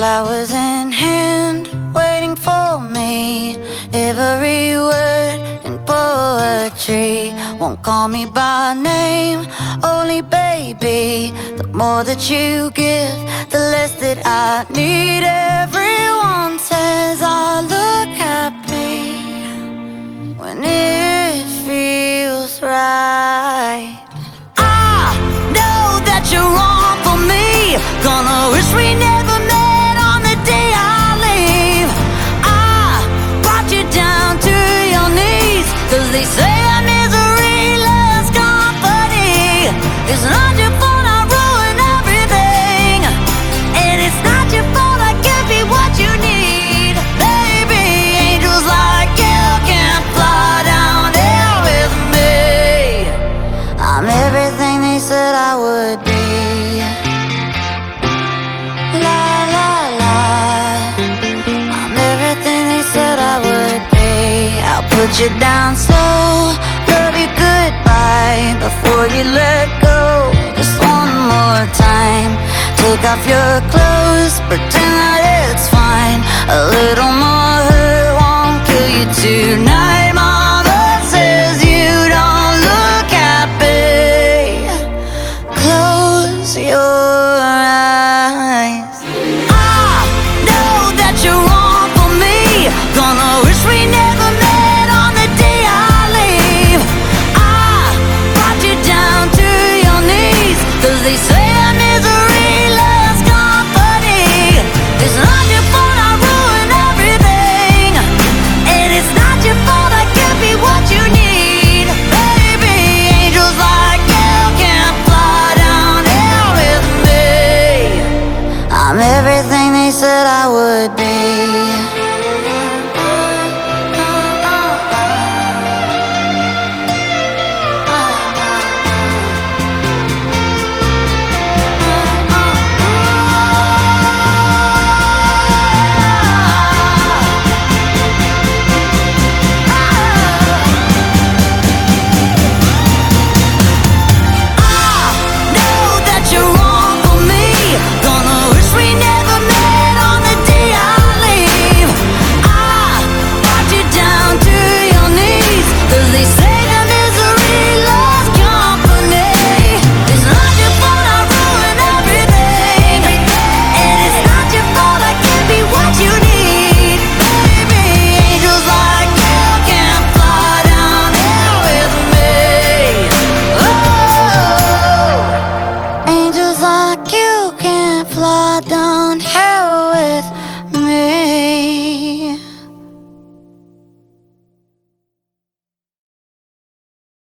Flowers in hand, waiting for me. Every word in poetry won't call me by name, only baby. The more that you give, the less that I need. Everyone says I look happy when it feels right. I know that you're wrong for me. Gonna wish we never It's not your fault I ruin everything. And it's not your fault I can't be what you need. Baby, angels like you can fly down here with me. I'm everything they said I would be. La la la. I'm everything they said I would be. I'll put you down slow, love you goodbye before you let Take off your clothes, pretend that it's fine. said that I would be.